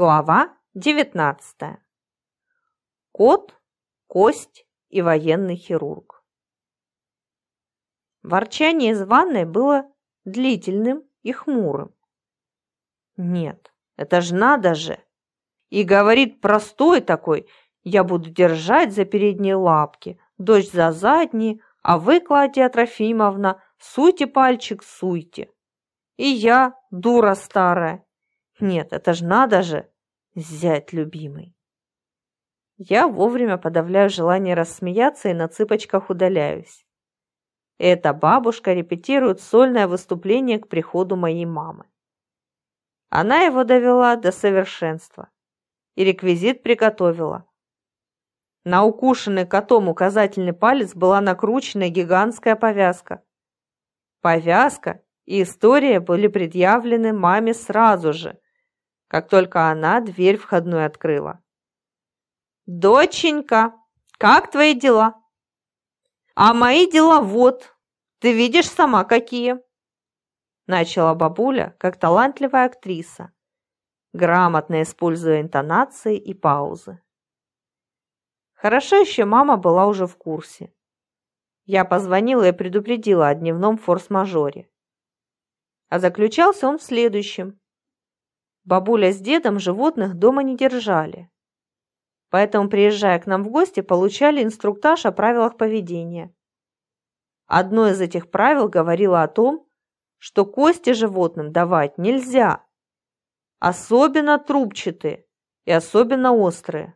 Глава 19. Кот, кость и военный хирург. Ворчание из ванной было длительным и хмурым. Нет, это ж надо же! И говорит простой такой, я буду держать за передние лапки, дочь за задние, а вы, Клавдия Трофимовна, суйте пальчик, суйте. И я, дура старая, нет, это ж надо же, зять любимый. Я вовремя подавляю желание рассмеяться и на цыпочках удаляюсь. Эта бабушка репетирует сольное выступление к приходу моей мамы. Она его довела до совершенства и реквизит приготовила. На укушенный котом указательный палец была накручена гигантская повязка. Повязка и история были предъявлены маме сразу же – как только она дверь входной открыла. «Доченька, как твои дела?» «А мои дела вот, ты видишь сама какие!» Начала бабуля, как талантливая актриса, грамотно используя интонации и паузы. Хорошо еще мама была уже в курсе. Я позвонила и предупредила о дневном форс-мажоре. А заключался он в следующем. Бабуля с дедом животных дома не держали. Поэтому, приезжая к нам в гости, получали инструктаж о правилах поведения. Одно из этих правил говорило о том, что кости животным давать нельзя, особенно трубчатые и особенно острые,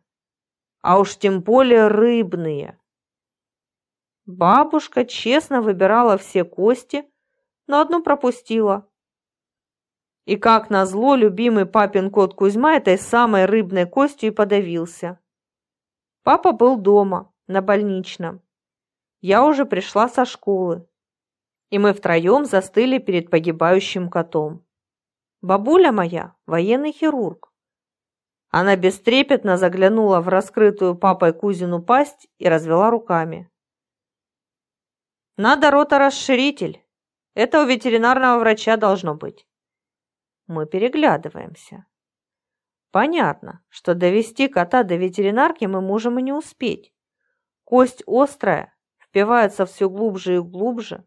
а уж тем более рыбные. Бабушка честно выбирала все кости, но одну пропустила. И как назло, любимый папин кот Кузьма этой самой рыбной костью и подавился. Папа был дома, на больничном. Я уже пришла со школы. И мы втроем застыли перед погибающим котом. Бабуля моя – военный хирург. Она бестрепетно заглянула в раскрытую папой Кузину пасть и развела руками. «Надо роторасширитель. Это у ветеринарного врача должно быть. Мы переглядываемся. Понятно, что довести кота до ветеринарки мы можем и не успеть. Кость острая, впивается все глубже и глубже.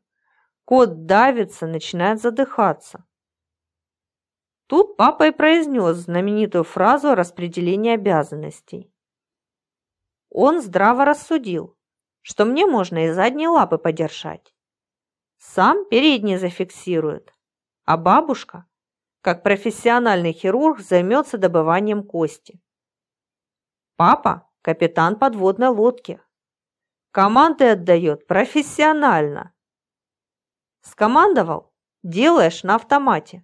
Кот давится, начинает задыхаться. Тут папа и произнес знаменитую фразу о распределении обязанностей. Он здраво рассудил, что мне можно и задние лапы подержать. Сам передние зафиксирует, а бабушка как профессиональный хирург займется добыванием кости. Папа – капитан подводной лодки. Команды отдает профессионально. Скомандовал – делаешь на автомате.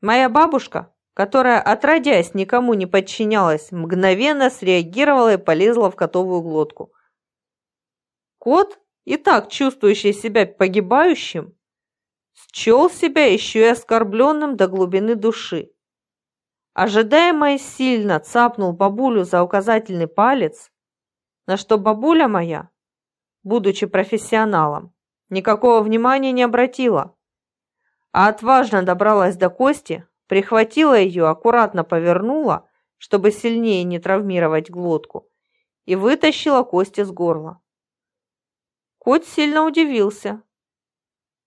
Моя бабушка, которая, отродясь, никому не подчинялась, мгновенно среагировала и полезла в котовую глотку. Кот, и так чувствующий себя погибающим, счел себя еще и оскорбленным до глубины души. Ожидаемо и сильно цапнул бабулю за указательный палец, на что бабуля моя, будучи профессионалом, никакого внимания не обратила, а отважно добралась до кости, прихватила ее, аккуратно повернула, чтобы сильнее не травмировать глотку, и вытащила кость из горла. Кот сильно удивился,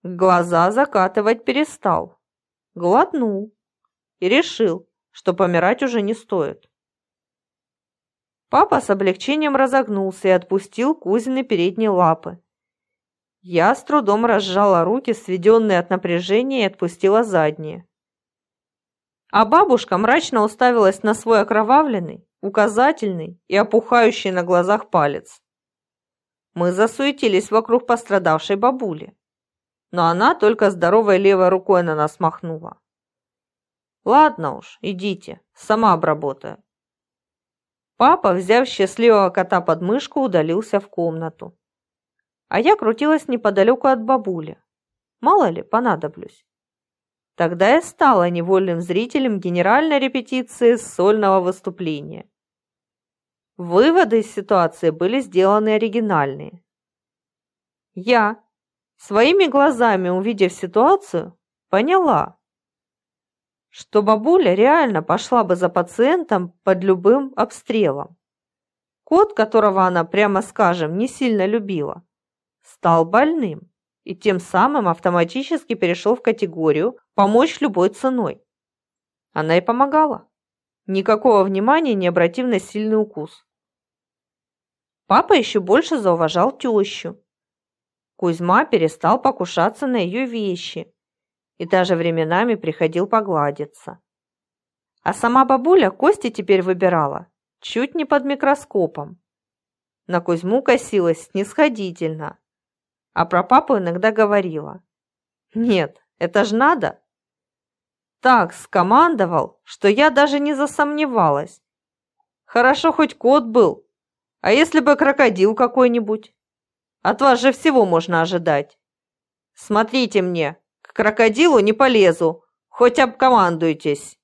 Глаза закатывать перестал, глотнул и решил, что помирать уже не стоит. Папа с облегчением разогнулся и отпустил Кузины передние лапы. Я с трудом разжала руки, сведенные от напряжения, и отпустила задние. А бабушка мрачно уставилась на свой окровавленный, указательный и опухающий на глазах палец. Мы засуетились вокруг пострадавшей бабули но она только здоровой левой рукой на нас махнула. «Ладно уж, идите, сама обработаю». Папа, взяв счастливого кота под мышку, удалился в комнату. А я крутилась неподалеку от бабули. Мало ли, понадоблюсь. Тогда я стала невольным зрителем генеральной репетиции сольного выступления. Выводы из ситуации были сделаны оригинальные. Я, Своими глазами увидев ситуацию, поняла, что бабуля реально пошла бы за пациентом под любым обстрелом. Кот, которого она, прямо скажем, не сильно любила, стал больным и тем самым автоматически перешел в категорию «помочь любой ценой». Она и помогала. Никакого внимания не обратив на сильный укус. Папа еще больше зауважал тещу. Кузьма перестал покушаться на ее вещи и даже временами приходил погладиться. А сама бабуля кости теперь выбирала, чуть не под микроскопом. На Кузьму косилась снисходительно, а про папу иногда говорила. «Нет, это ж надо!» Так скомандовал, что я даже не засомневалась. Хорошо хоть кот был, а если бы крокодил какой-нибудь? От вас же всего можно ожидать. Смотрите мне, крокодилу не полезу, хоть обкомандуйтесь.